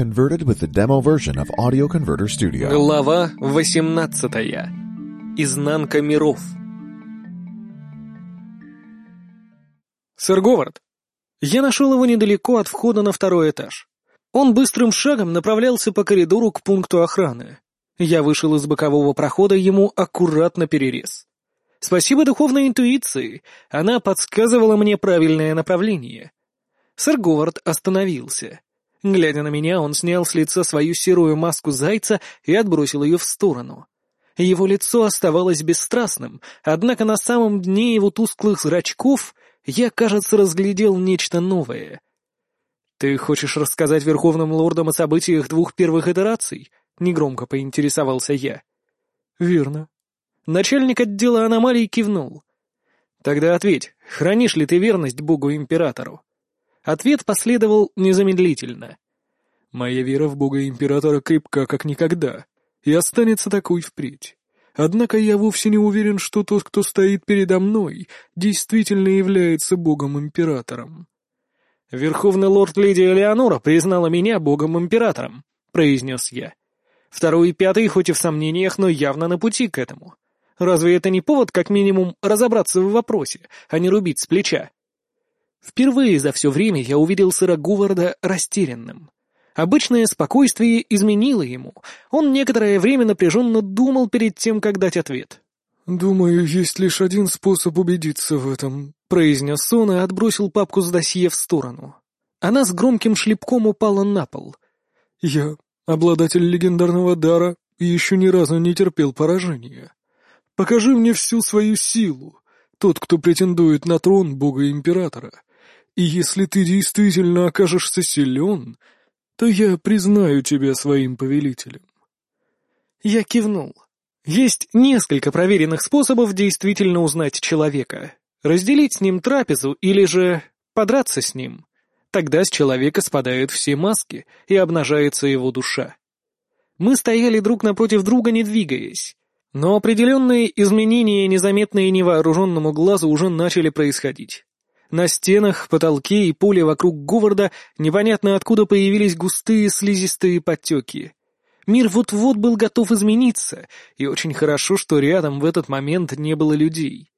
converted with the demo version of Audio Converter Studio. Глава 18. Изнанка миров. Сэр Говард. Я нашел его недалеко от входа на второй этаж. Он быстрым шагом направлялся по коридору к пункту охраны. Я вышел из бокового прохода ему аккуратно перерез. Спасибо духовной интуиции, она подсказывала мне правильное направление. Сэр Говард остановился. Глядя на меня, он снял с лица свою серую маску зайца и отбросил ее в сторону. Его лицо оставалось бесстрастным, однако на самом дне его тусклых зрачков я, кажется, разглядел нечто новое. «Ты хочешь рассказать Верховным Лордам о событиях двух первых итераций?» — негромко поинтересовался я. «Верно». Начальник отдела аномалий кивнул. «Тогда ответь, хранишь ли ты верность Богу-Императору?» Ответ последовал незамедлительно. «Моя вера в Бога Императора крепка как никогда, и останется такой впредь. Однако я вовсе не уверен, что тот, кто стоит передо мной, действительно является Богом-Императором». «Верховный лорд Леди Элеонора признала меня Богом-Императором», — произнес я. «Второй и пятый хоть и в сомнениях, но явно на пути к этому. Разве это не повод, как минимум, разобраться в вопросе, а не рубить с плеча?» Впервые за все время я увидел сэра Гуварда растерянным. Обычное спокойствие изменило ему. Он некоторое время напряженно думал перед тем, как дать ответ. «Думаю, есть лишь один способ убедиться в этом», — произнес он и отбросил папку с досье в сторону. Она с громким шлепком упала на пол. «Я обладатель легендарного дара еще ни разу не терпел поражения. Покажи мне всю свою силу, тот, кто претендует на трон бога-императора. И если ты действительно окажешься силен, то я признаю тебя своим повелителем. Я кивнул. Есть несколько проверенных способов действительно узнать человека. Разделить с ним трапезу или же подраться с ним. Тогда с человека спадают все маски и обнажается его душа. Мы стояли друг напротив друга, не двигаясь. Но определенные изменения, незаметные невооруженному глазу, уже начали происходить. На стенах, потолке и поле вокруг Говарда непонятно откуда появились густые слизистые подтеки. Мир вот-вот был готов измениться, и очень хорошо, что рядом в этот момент не было людей.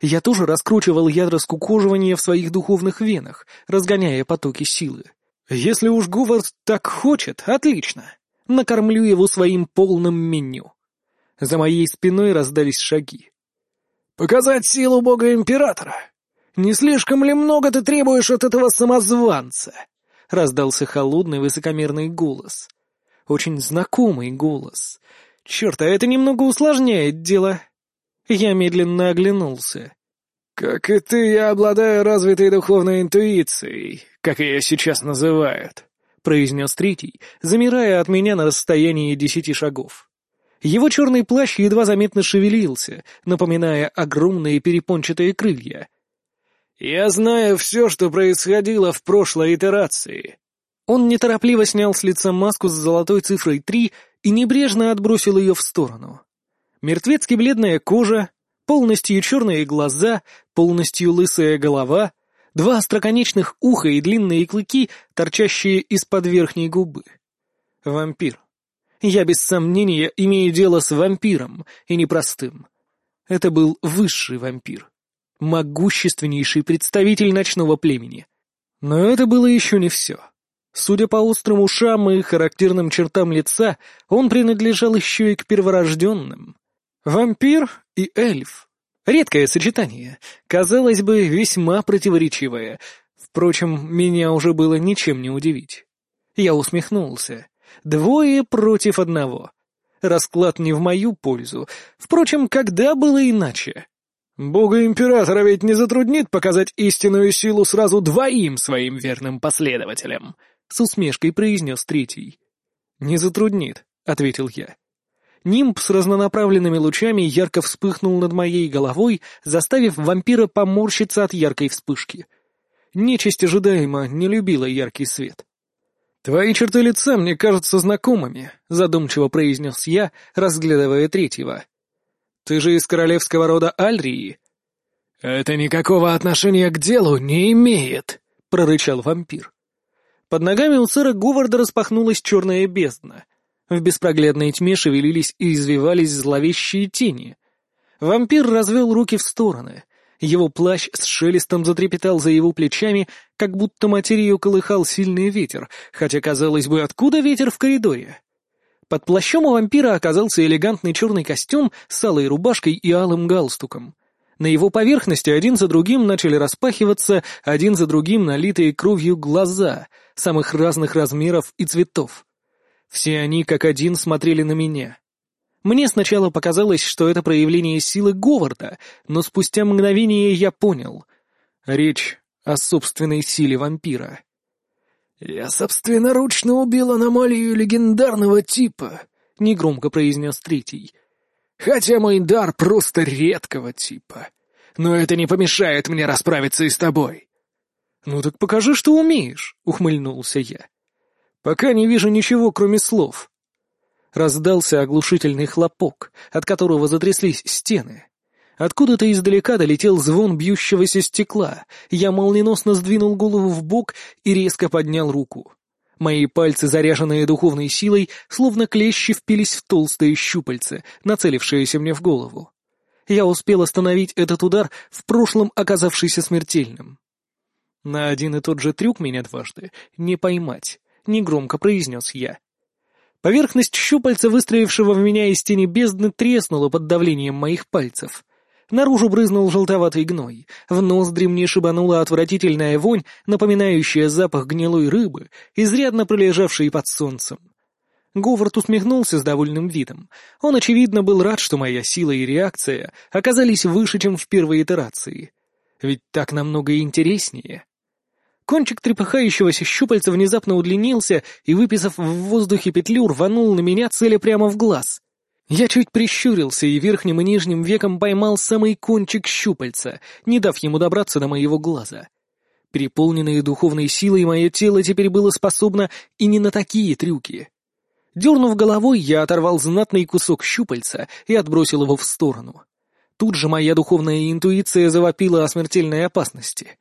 Я тоже раскручивал ядра скукоживания в своих духовных венах, разгоняя потоки силы. Если уж Говард так хочет, отлично. Накормлю его своим полным меню. За моей спиной раздались шаги. «Показать силу бога-императора!» «Не слишком ли много ты требуешь от этого самозванца?» — раздался холодный высокомерный голос. Очень знакомый голос. Черт, а это немного усложняет дело. Я медленно оглянулся. «Как и ты, я обладаю развитой духовной интуицией, как ее сейчас называют», — произнес третий, замирая от меня на расстоянии десяти шагов. Его черный плащ едва заметно шевелился, напоминая огромные перепончатые крылья — «Я знаю все, что происходило в прошлой итерации». Он неторопливо снял с лица маску с золотой цифрой 3 и небрежно отбросил ее в сторону. Мертвецки бледная кожа, полностью черные глаза, полностью лысая голова, два остроконечных уха и длинные клыки, торчащие из-под верхней губы. Вампир. Я без сомнения имею дело с вампиром, и непростым. Это был высший вампир могущественнейший представитель ночного племени. Но это было еще не все. Судя по острым ушам и характерным чертам лица, он принадлежал еще и к перворожденным. Вампир и эльф. Редкое сочетание, казалось бы, весьма противоречивое. Впрочем, меня уже было ничем не удивить. Я усмехнулся. Двое против одного. Расклад не в мою пользу. Впрочем, когда было иначе? Бога-императора ведь не затруднит показать истинную силу сразу двоим своим верным последователям, с усмешкой произнес третий. Не затруднит, ответил я. Нимб с разнонаправленными лучами ярко вспыхнул над моей головой, заставив вампира поморщиться от яркой вспышки. Нечисть ожидаемо не любила яркий свет. «Твои черты лица мне кажутся знакомыми», — задумчиво произнес я, разглядывая третьего. Ты же из королевского рода Альрии?» «Это никакого отношения к делу не имеет», — прорычал вампир. Под ногами у сэра Говарда распахнулась черная бездна. В беспроглядной тьме шевелились и извивались зловещие тени. Вампир развел руки в стороны. Его плащ с шелестом затрепетал за его плечами, как будто материю колыхал сильный ветер, хотя, казалось бы, откуда ветер в коридоре? Под плащом у вампира оказался элегантный черный костюм с алой рубашкой и алым галстуком. На его поверхности один за другим начали распахиваться, один за другим налитые кровью глаза, самых разных размеров и цветов. Все они как один смотрели на меня. Мне сначала показалось, что это проявление силы Говарда, но спустя мгновение я понял. Речь о собственной силе вампира. «Я собственноручно убил аномалию легендарного типа», — негромко произнес третий. «Хотя мой дар просто редкого типа. Но это не помешает мне расправиться и с тобой». «Ну так покажи, что умеешь», — ухмыльнулся я. «Пока не вижу ничего, кроме слов». Раздался оглушительный хлопок, от которого затряслись стены. Откуда-то издалека долетел звон бьющегося стекла. Я молниеносно сдвинул голову в бок и резко поднял руку. Мои пальцы, заряженные духовной силой, словно клещи впились в толстые щупальца, нацелившиеся мне в голову. Я успел остановить этот удар, в прошлом оказавшийся смертельным. На один и тот же трюк меня дважды не поймать, негромко произнес я. Поверхность щупальца, выстроившего в меня из тени бездны, треснула под давлением моих пальцев. Наружу брызнул желтоватый гной, в ноздри мне шибанула отвратительная вонь, напоминающая запах гнилой рыбы, изрядно пролежавшей под солнцем. Говард усмехнулся с довольным видом. Он, очевидно, был рад, что моя сила и реакция оказались выше, чем в первой итерации. Ведь так намного интереснее. Кончик трепыхающегося щупальца внезапно удлинился и, выписав в воздухе петлю, рванул на меня, целя прямо в глаз. Я чуть прищурился и верхним и нижним веком поймал самый кончик щупальца, не дав ему добраться до моего глаза. Переполненное духовной силой мое тело теперь было способно и не на такие трюки. Дернув головой, я оторвал знатный кусок щупальца и отбросил его в сторону. Тут же моя духовная интуиция завопила о смертельной опасности.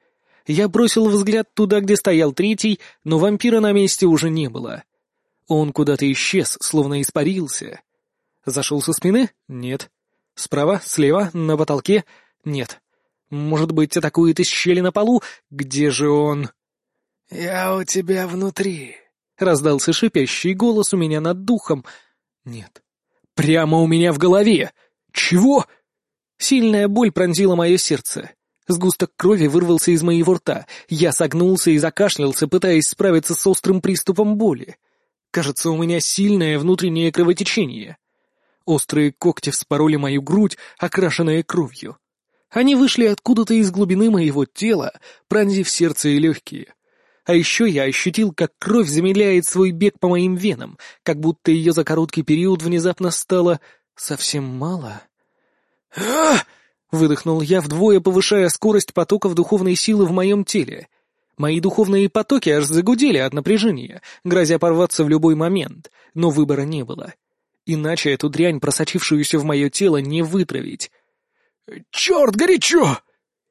Я бросил взгляд туда, где стоял третий, но вампира на месте уже не было. Он куда-то исчез, словно испарился. Зашел со спины? Нет. Справа, слева, на потолке? Нет. Может быть, атакует из щели на полу? Где же он? «Я у тебя внутри», — раздался шипящий голос у меня над духом. Нет. Прямо у меня в голове. Чего? Сильная боль пронзила мое сердце. Сгусток крови вырвался из моего рта. Я согнулся и закашлялся, пытаясь справиться с острым приступом боли. Кажется, у меня сильное внутреннее кровотечение. Острые когти вспороли мою грудь, окрашенная кровью. Они вышли откуда-то из глубины моего тела, пронзив сердце и легкие. А еще я ощутил, как кровь замедляет свой бег по моим венам, как будто ее за короткий период внезапно стало совсем мало. Выдохнул я вдвое, повышая скорость потоков духовной силы в моем теле. Мои духовные потоки аж загудели от напряжения, грозя порваться в любой момент, но выбора не было. Иначе эту дрянь, просочившуюся в мое тело, не вытравить. «Черт, горячо!»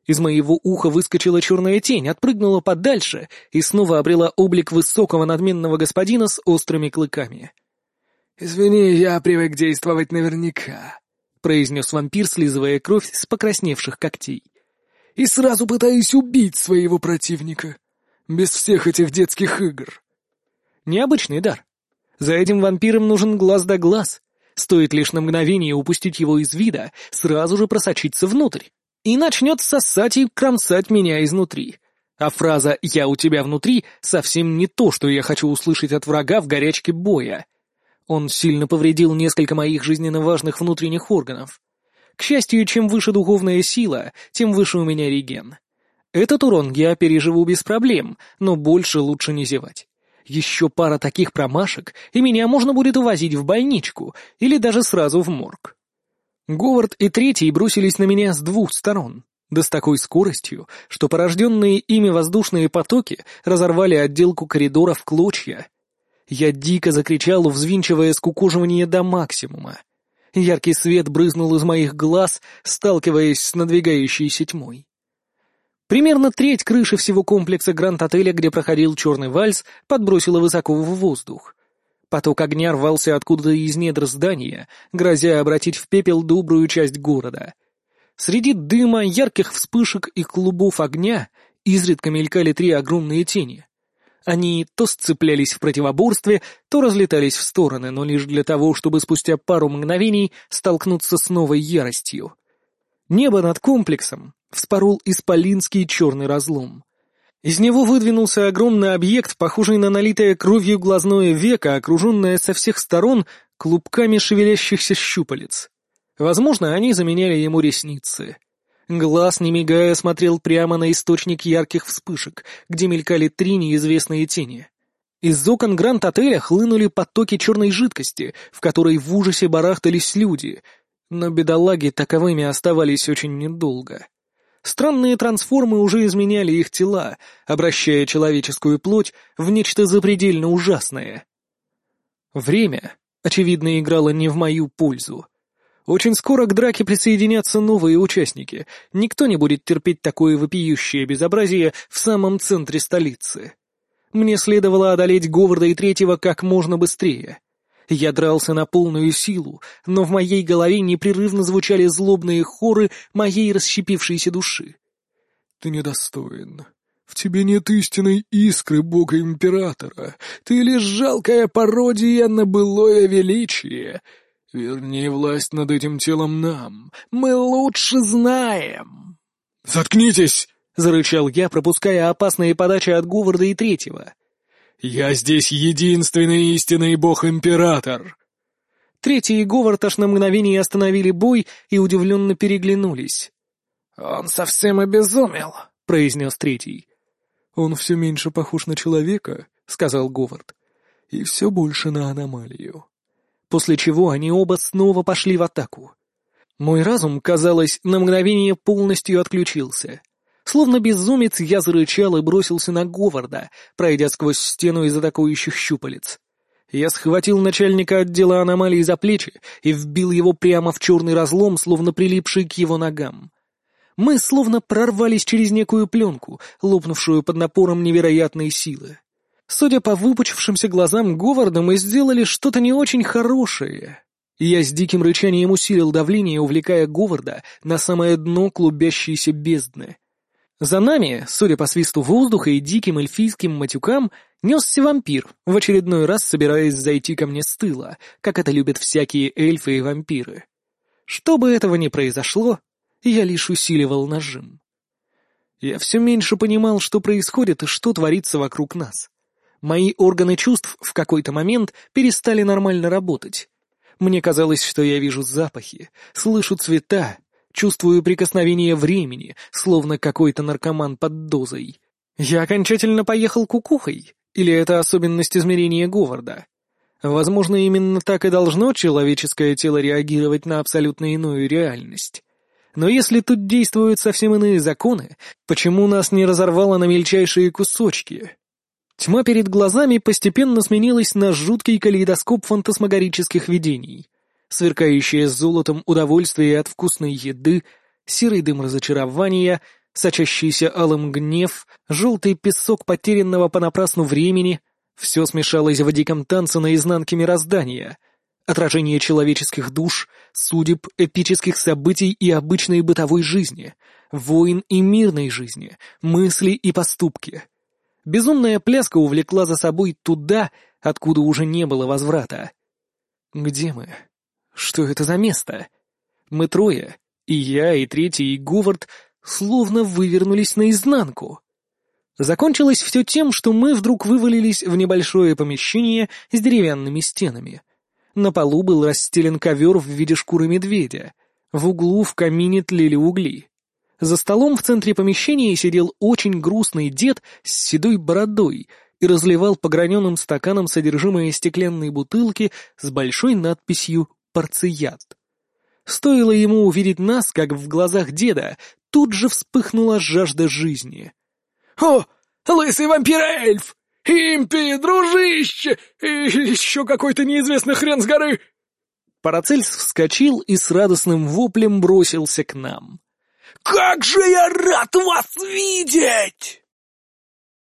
Из моего уха выскочила черная тень, отпрыгнула подальше и снова обрела облик высокого надменного господина с острыми клыками. «Извини, я привык действовать наверняка», — произнес вампир, слизывая кровь с покрасневших когтей. «И сразу пытаюсь убить своего противника. Без всех этих детских игр». Необычный дар. За этим вампиром нужен глаз да глаз. Стоит лишь на мгновение упустить его из вида, сразу же просочиться внутрь. И начнет сосать и кромсать меня изнутри. А фраза «я у тебя внутри» совсем не то, что я хочу услышать от врага в горячке боя. Он сильно повредил несколько моих жизненно важных внутренних органов. К счастью, чем выше духовная сила, тем выше у меня реген. Этот урон я переживу без проблем, но больше лучше не зевать. Еще пара таких промашек, и меня можно будет увозить в больничку или даже сразу в морг. Говард и третий бросились на меня с двух сторон, да с такой скоростью, что порожденные ими воздушные потоки разорвали отделку коридора в клочья. Я дико закричал, взвинчивая скукоживание до максимума. Яркий свет брызнул из моих глаз, сталкиваясь с надвигающейся тьмой. Примерно треть крыши всего комплекса Гранд-отеля, где проходил черный вальс, подбросила высоко в воздух. Поток огня рвался откуда-то из недр здания, грозя обратить в пепел добрую часть города. Среди дыма, ярких вспышек и клубов огня изредка мелькали три огромные тени. Они то сцеплялись в противоборстве, то разлетались в стороны, но лишь для того, чтобы спустя пару мгновений столкнуться с новой яростью. Небо над комплексом вспорол исполинский черный разлом. Из него выдвинулся огромный объект, похожий на налитое кровью глазное веко, окруженное со всех сторон клубками шевелящихся щупалец. Возможно, они заменяли ему ресницы. Глаз, не мигая, смотрел прямо на источник ярких вспышек, где мелькали три неизвестные тени. Из окон Гранд-отеля хлынули потоки черной жидкости, в которой в ужасе барахтались люди, но бедолаги таковыми оставались очень недолго. Странные трансформы уже изменяли их тела, обращая человеческую плоть в нечто запредельно ужасное. Время, очевидно, играло не в мою пользу. Очень скоро к драке присоединятся новые участники. Никто не будет терпеть такое вопиющее безобразие в самом центре столицы. Мне следовало одолеть Говарда и Третьего как можно быстрее. Я дрался на полную силу, но в моей голове непрерывно звучали злобные хоры моей расщепившейся души. «Ты недостоин. В тебе нет истинной искры бога императора. Ты лишь жалкая пародия на былое величие. Верни власть над этим телом нам. Мы лучше знаем». «Заткнитесь!» — зарычал я, пропуская опасные подачи от Говарда и Третьего. «Я здесь единственный истинный бог-император!» Третий и Говард аж на мгновение остановили бой и удивленно переглянулись. «Он совсем обезумел», — произнес третий. «Он все меньше похож на человека», — сказал Говард, — «и все больше на аномалию». После чего они оба снова пошли в атаку. Мой разум, казалось, на мгновение полностью отключился. Словно безумец, я зарычал и бросился на Говарда, пройдя сквозь стену из атакующих щупалец. Я схватил начальника отдела аномалий за плечи и вбил его прямо в черный разлом, словно прилипший к его ногам. Мы словно прорвались через некую пленку, лопнувшую под напором невероятной силы. Судя по выпучившимся глазам Говарда, мы сделали что-то не очень хорошее. Я с диким рычанием усилил давление, увлекая Говарда на самое дно клубящейся бездны. За нами, судя по свисту воздуха и диким эльфийским матюкам, несся вампир, в очередной раз собираясь зайти ко мне с тыла, как это любят всякие эльфы и вампиры. Чтобы этого не произошло, я лишь усиливал нажим. Я все меньше понимал, что происходит и что творится вокруг нас. Мои органы чувств в какой-то момент перестали нормально работать. Мне казалось, что я вижу запахи, слышу цвета, чувствую прикосновение времени, словно какой-то наркоман под дозой. Я окончательно поехал кукухой, или это особенность измерения Говарда? Возможно, именно так и должно человеческое тело реагировать на абсолютно иную реальность. Но если тут действуют совсем иные законы, почему нас не разорвало на мельчайшие кусочки? Тьма перед глазами постепенно сменилась на жуткий калейдоскоп фантасмагорических видений сверкающее золотом удовольствие от вкусной еды, серый дым разочарования, сочащийся алым гнев, желтый песок потерянного понапрасну времени — все смешалось в диком танце на изнанке мироздания. Отражение человеческих душ, судеб, эпических событий и обычной бытовой жизни, войн и мирной жизни, мысли и поступки. Безумная пляска увлекла за собой туда, откуда уже не было возврата. Где мы? Что это за место? Мы трое, и я, и третий, и Говард, словно вывернулись наизнанку. Закончилось все тем, что мы вдруг вывалились в небольшое помещение с деревянными стенами. На полу был расстелен ковер в виде шкуры медведя. В углу в камине тлели угли. За столом в центре помещения сидел очень грустный дед с седой бородой и разливал по граненым стаканам содержимое стеклянной бутылки с большой надписью порцият. Стоило ему увидеть нас, как в глазах деда тут же вспыхнула жажда жизни. «О, лысый вампир-эльф! Импи, дружище! И еще какой-то неизвестный хрен с горы!» Парацельс вскочил и с радостным воплем бросился к нам. Как же я рад вас видеть!»